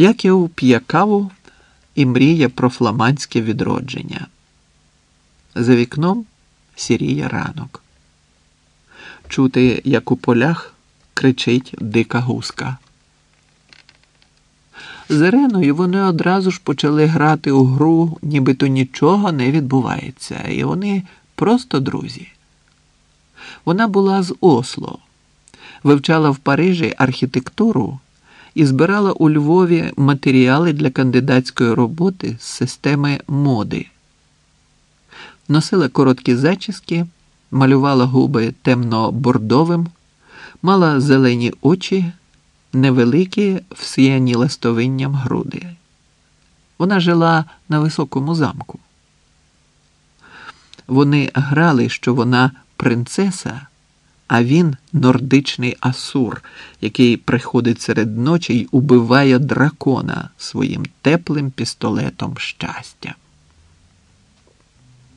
Яків п'є каву і мріє про фламандське відродження. За вікном сіріє ранок. Чути, як у полях кричить дика гуска. З Іриною вони одразу ж почали грати у гру, нібито нічого не відбувається, і вони просто друзі. Вона була з Осло, вивчала в Парижі архітектуру і збирала у Львові матеріали для кандидатської роботи з системи моди. Носила короткі зачіски, малювала губи темно-бордовим, мала зелені очі, невеликі, всіяні ластовинням груди. Вона жила на високому замку. Вони грали, що вона принцеса, а він нордичний асур, який приходить серед ночі й убиває дракона своїм теплим пістолетом щастя.